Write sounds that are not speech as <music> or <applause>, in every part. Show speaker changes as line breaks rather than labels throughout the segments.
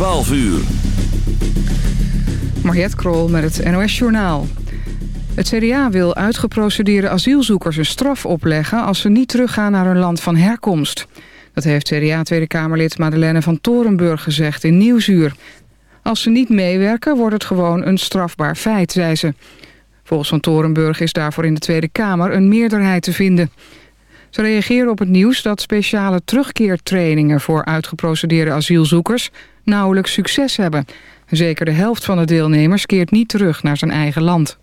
12 uur.
Mariette Krol met het NOS Journaal. Het CDA wil uitgeprocedeerde asielzoekers een straf opleggen... als ze niet teruggaan naar hun land van herkomst. Dat heeft CDA-Tweede Kamerlid Madeleine van Torenburg gezegd in Nieuwsuur. Als ze niet meewerken, wordt het gewoon een strafbaar feit, zei ze. Volgens Van Torenburg is daarvoor in de Tweede Kamer een meerderheid te vinden. Ze reageren op het nieuws dat speciale terugkeertrainingen... voor uitgeprocedeerde asielzoekers nauwelijks succes hebben. Zeker de helft van de deelnemers keert niet terug naar zijn eigen land.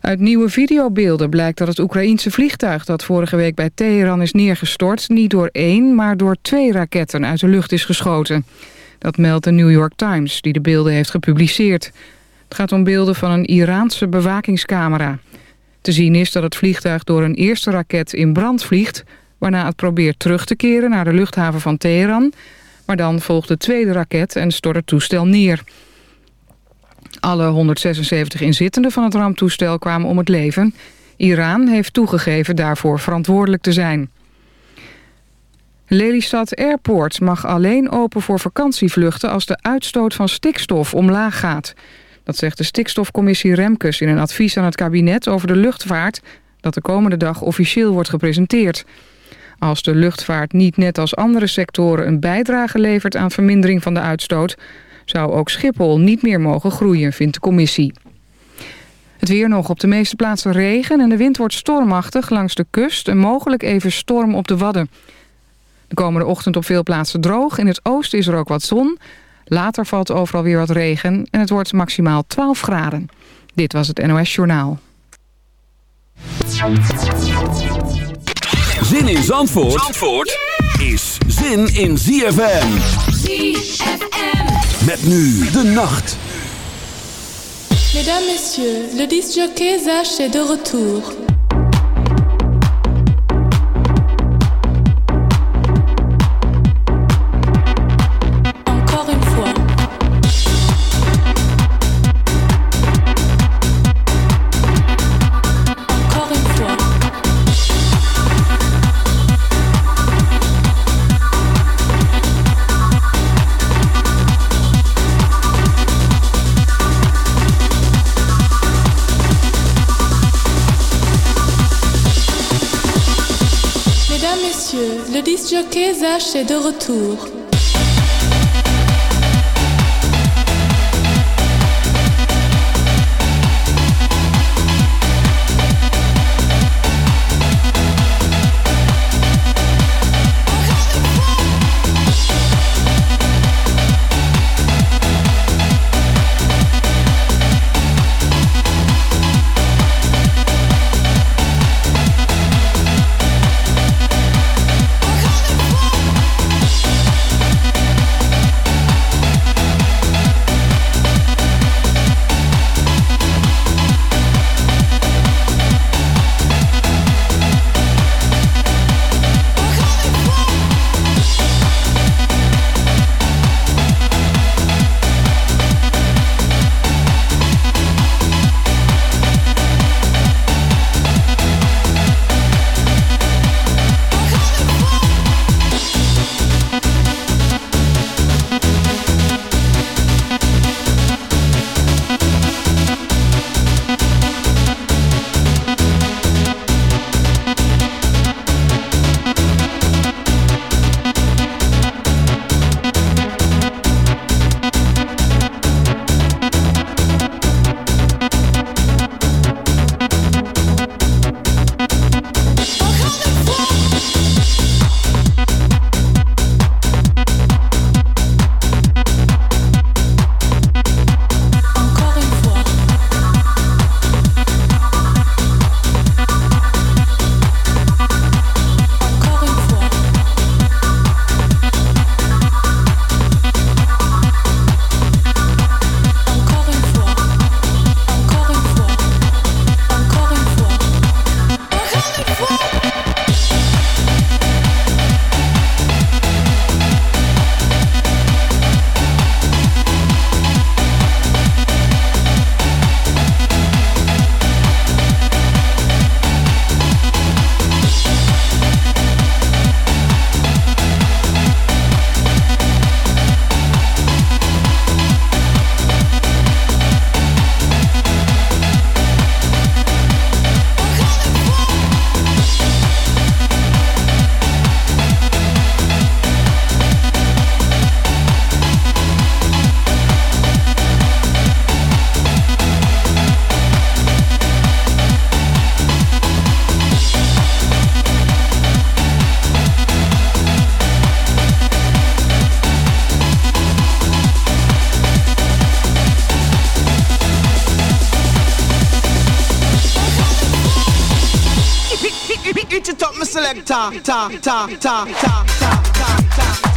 Uit nieuwe videobeelden blijkt dat het Oekraïense vliegtuig... dat vorige week bij Teheran is neergestort... niet door één, maar door twee raketten uit de lucht is geschoten. Dat meldt de New York Times, die de beelden heeft gepubliceerd. Het gaat om beelden van een Iraanse bewakingscamera. Te zien is dat het vliegtuig door een eerste raket in brand vliegt... waarna het probeert terug te keren naar de luchthaven van Teheran... maar dan volgt de tweede raket en stort het toestel neer... Alle 176 inzittenden van het ramptoestel kwamen om het leven. Iran heeft toegegeven daarvoor verantwoordelijk te zijn. Lelystad Airport mag alleen open voor vakantievluchten... als de uitstoot van stikstof omlaag gaat. Dat zegt de stikstofcommissie Remkes in een advies aan het kabinet... over de luchtvaart dat de komende dag officieel wordt gepresenteerd. Als de luchtvaart niet net als andere sectoren een bijdrage levert... aan vermindering van de uitstoot zou ook Schiphol niet meer mogen groeien, vindt de commissie. Het weer nog op de meeste plaatsen regen en de wind wordt stormachtig langs de kust en mogelijk even storm op de Wadden. De komende ochtend op veel plaatsen droog. In het oosten is er ook wat zon. Later valt overal weer wat regen en het wordt maximaal 12 graden. Dit was het NOS Journaal.
Zin in Zandvoort, Zandvoort is zin in ZFM. ZFM. Met nu de nacht.
Mesdames, Messieurs, le disjockey Zach est de retour. Kesa est de retour.
it up, my selector. Ta, ta, ta, ta, ta,
ta, ta.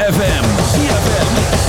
Feeling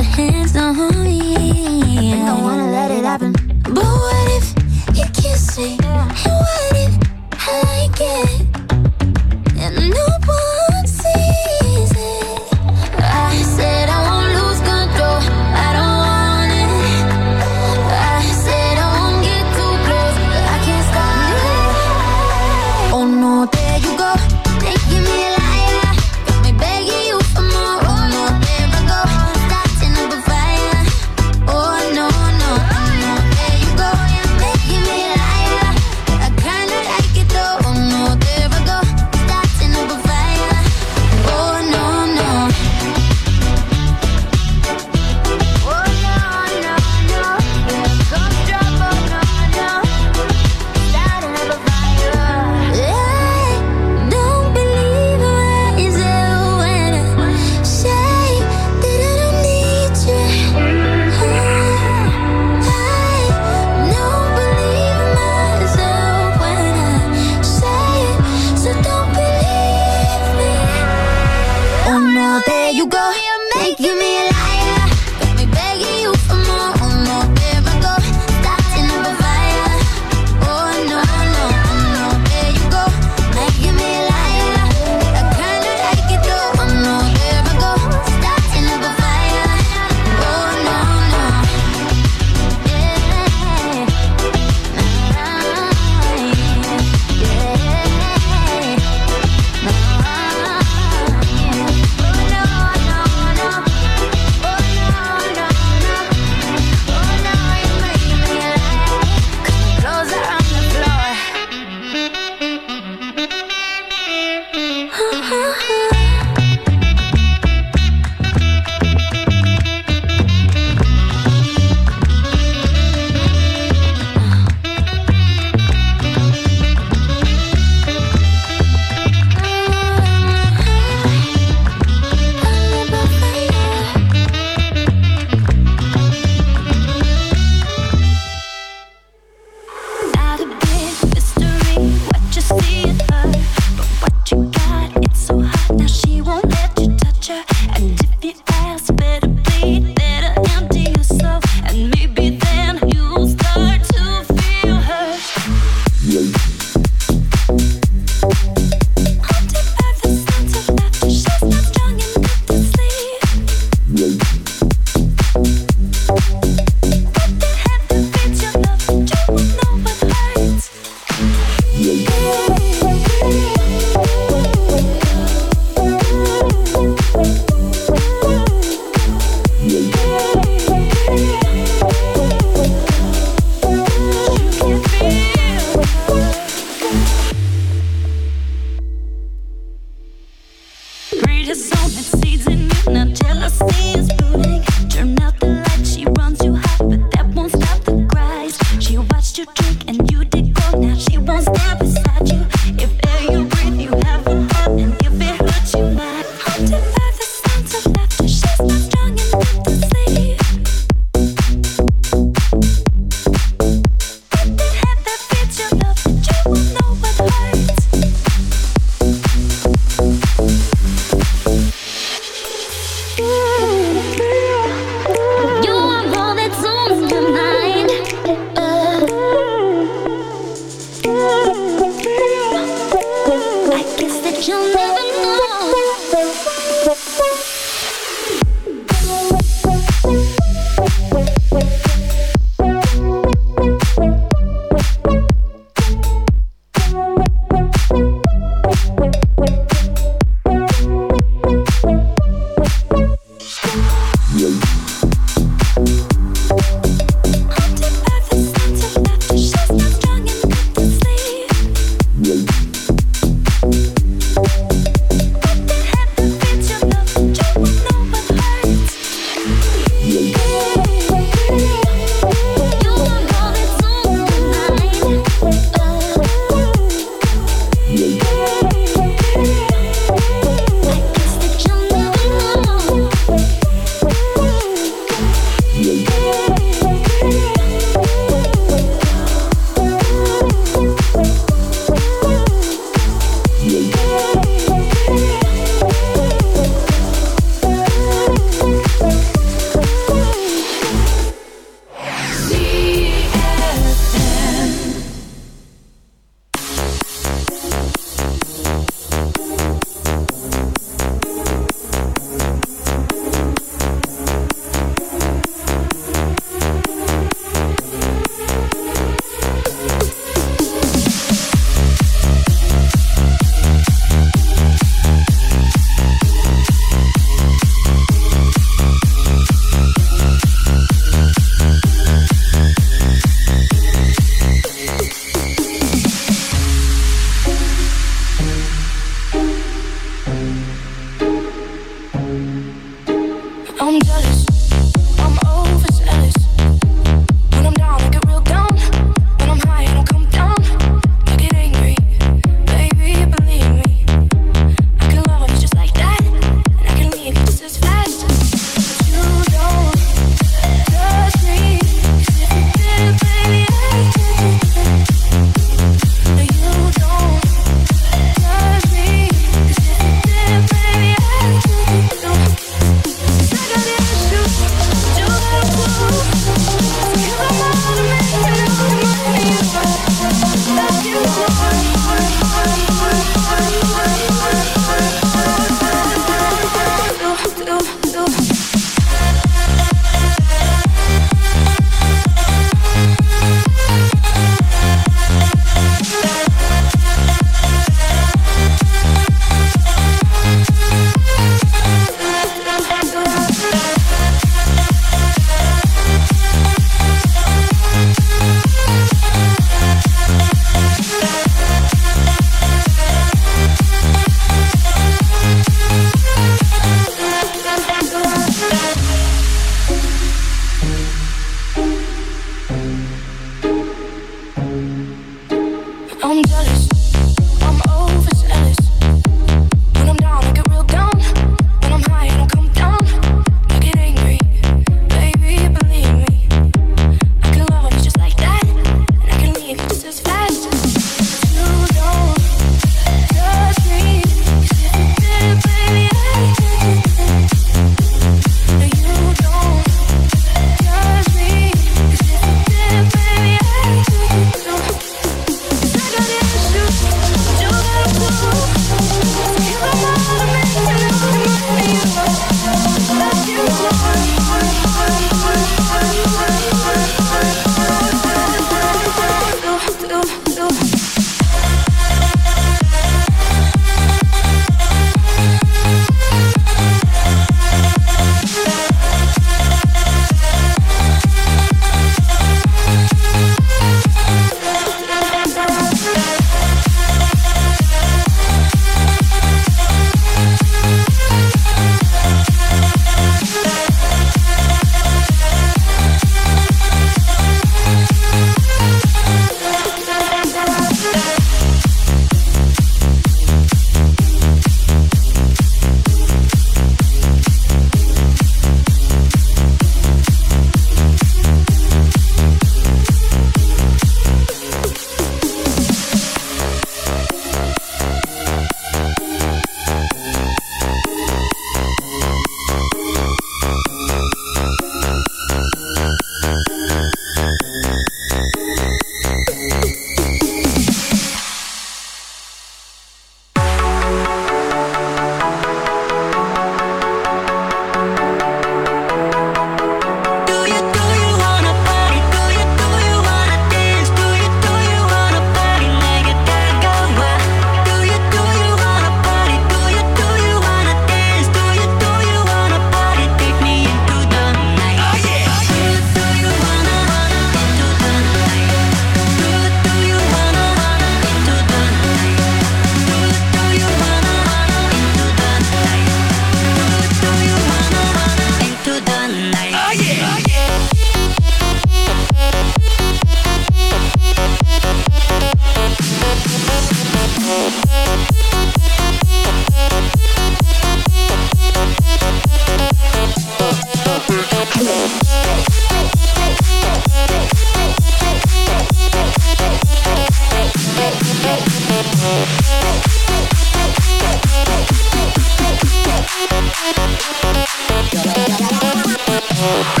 Oh.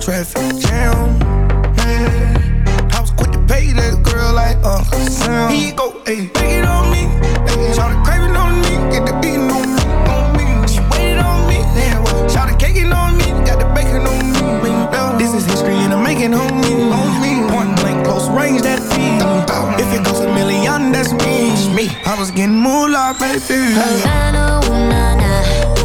traffic jam. Yeah.
I was quick to pay that girl like Uncle Sam. Here you go, ayy, take it on me. Ayy, shout the craving on me, get the beating on me, on me. She waited on me, yeah. Shout the caking on me, got the bacon on me. Yeah. This is history and I'm making on me, on me. Point blank, close range, that feed. If it goes a million, that's me. me. I was getting more like baby. Havana, ooh, nah, nah.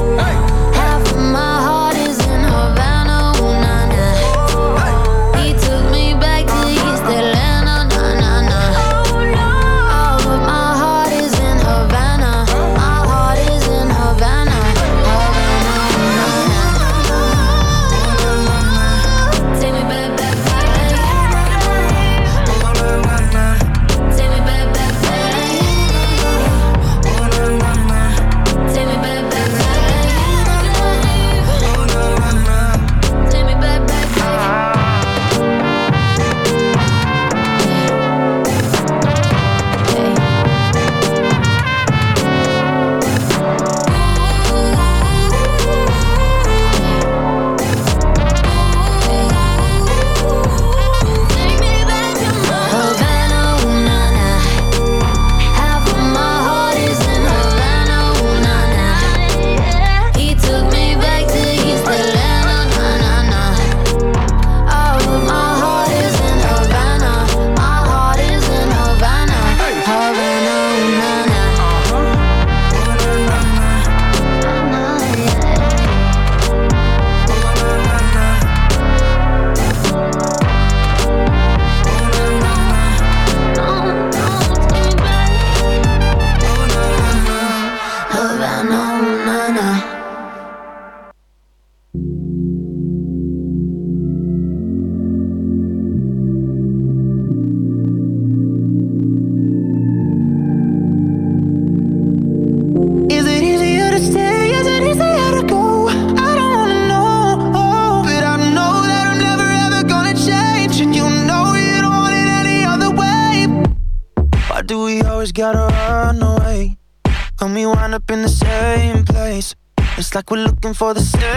looking for the snake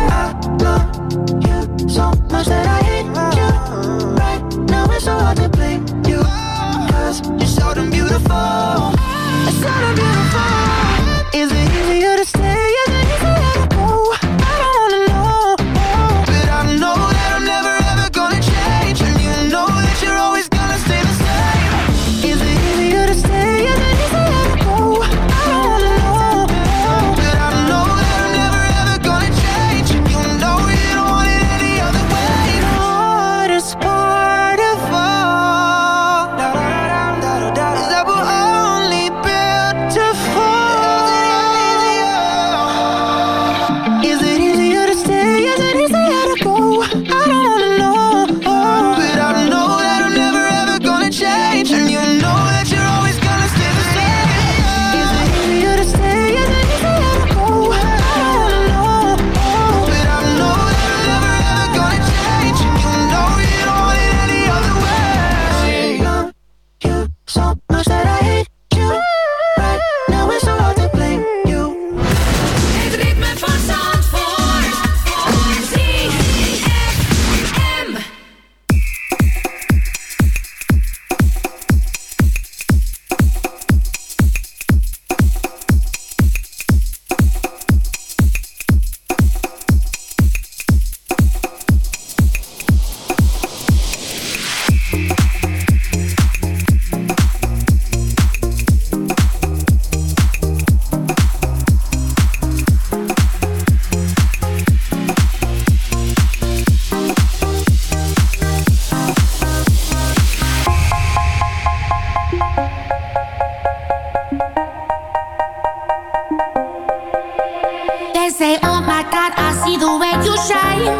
They say, oh my God, I see the way you shine.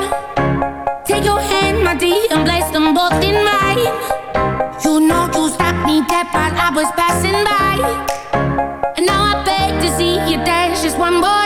Take your hand, my dear, and place them both in mine. You know you stopped me dead while I was passing by. And now I beg to see you dance just one more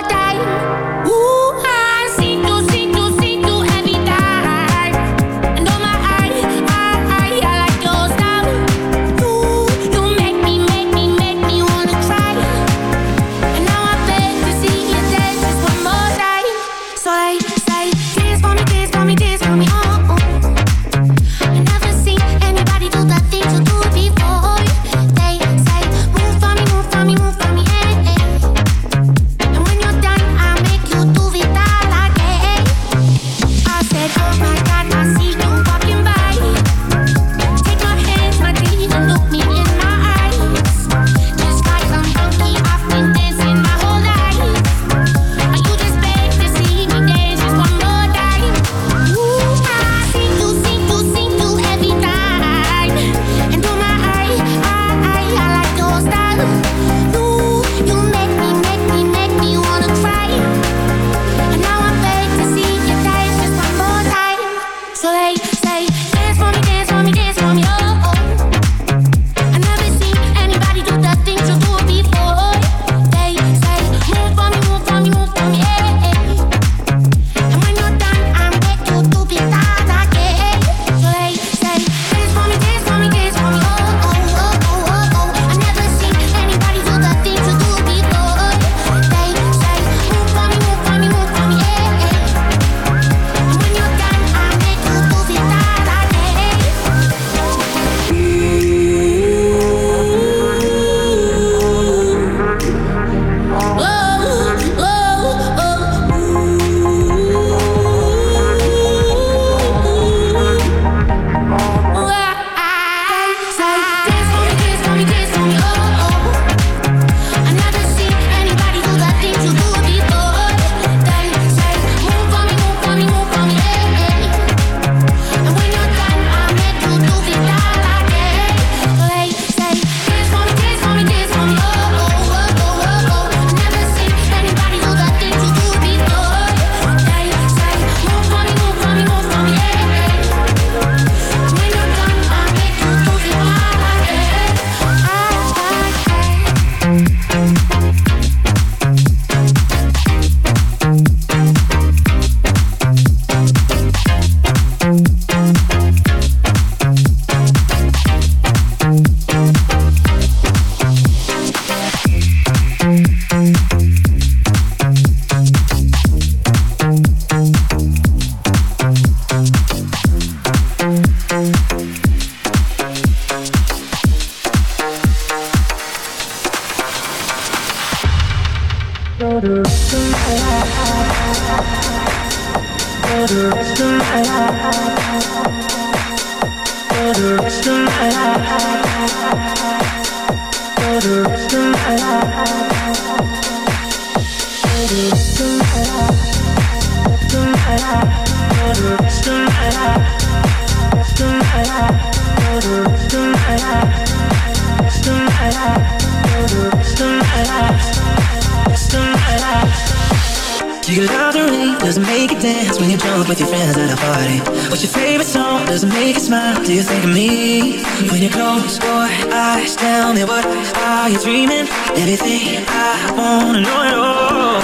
you
love the rain? Does it make you dance when you jump with your friends at a party? What's your favorite song? Does it make you smile? Do you think of me? When you close your eyes, tell me what are you dreaming? Everything I wanna know at all.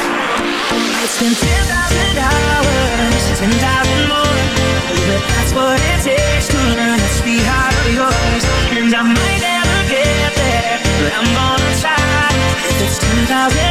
It's been 10,000 hours, 10,000 more But that's what it takes to learn that sweetheart of yours And I might never get there, but I'm gonna try If it's 10,000 hours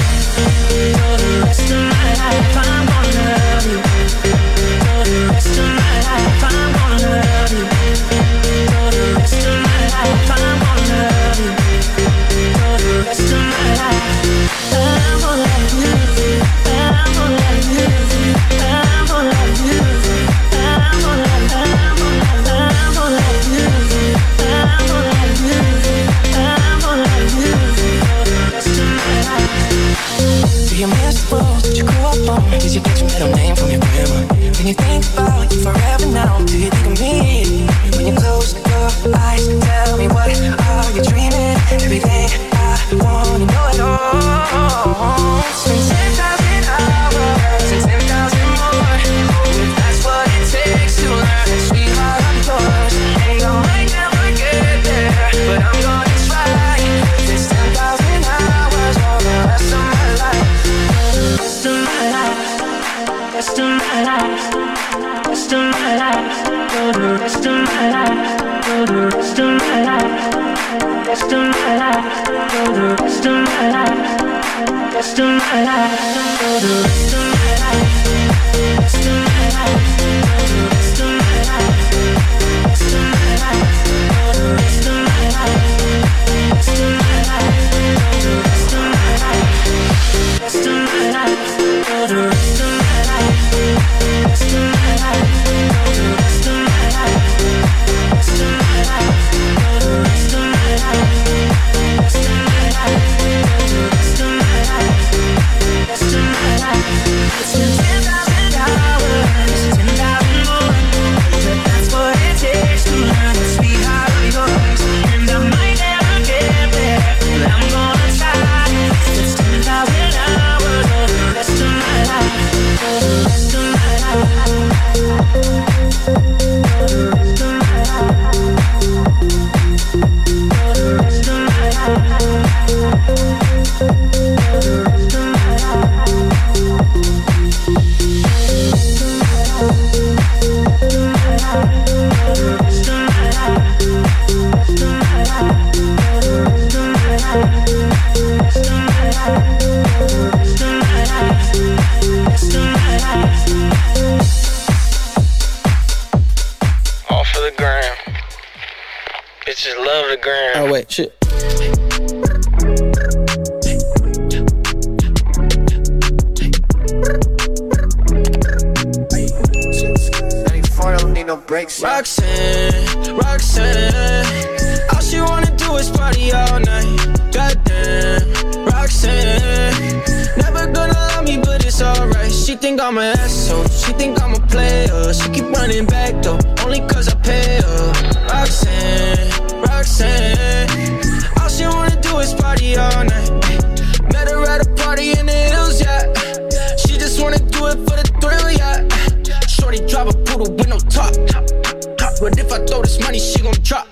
night. <laughs>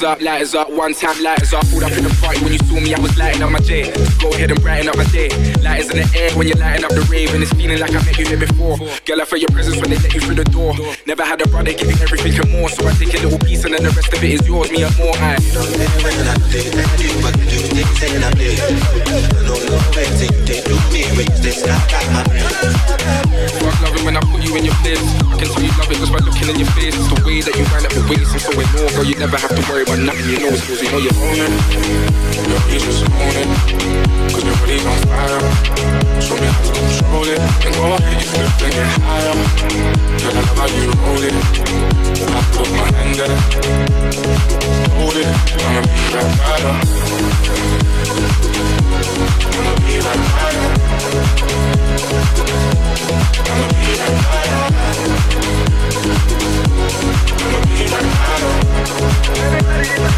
Lighters up, one time lighters up. Pulled up in the party when you saw me, I was lighting up my day. Go ahead and brighten up my day. Lighters in the air when you're lighting up the rave, and it's feeling like I met you here before. Girl, I felt your presence when they let you through the door. Never had a brother giving everything and more, so I take a little piece and then the rest of it is yours, me and more. I don't know when I play, but you do things and I play. I don't know when they do me, when you stay stuck at my. Fuck loving when I put you in your place. I can tell you love it just by looking in your face. It's the way that you wind up your waist, I'm so in awe, girl. You never have to worry about nothing. You know it's cause you know you're owning. Your ears just own. Cause your on fire. Show me how to control it. And go ahead, you flip and get higher. Girl, I love how you roll it. I put my hand there. Hold it. I'ma be you. I'ma be you. I'ma be you. I'ma be by you.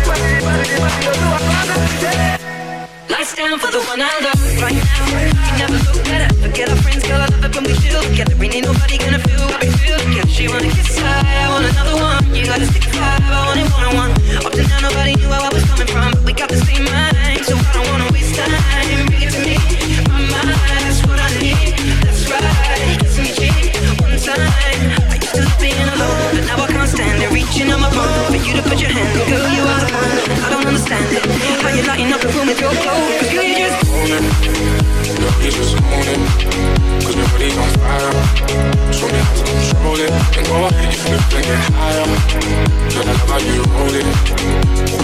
Lights down for the one I love right now. You never look better. Forget our friends, girl. I love it when we chill together. Ain't nobody gonna feel what we feel together. She wanna kiss high, I want another one. You gotta stick five, I want it one on one. Up to now, nobody knew where I was coming from, but we got the same mind, so I don't wanna waste time. Bring it to me, my mind, that's what I need. That's right, I used to alone, but now I can't stand it. Reaching on my phone for you to put your hand. Girl, you are the one. I don't understand it. How you lighting up the room with your you just
just body's on fire. It. Go you get higher. Girl, I love how you roll it.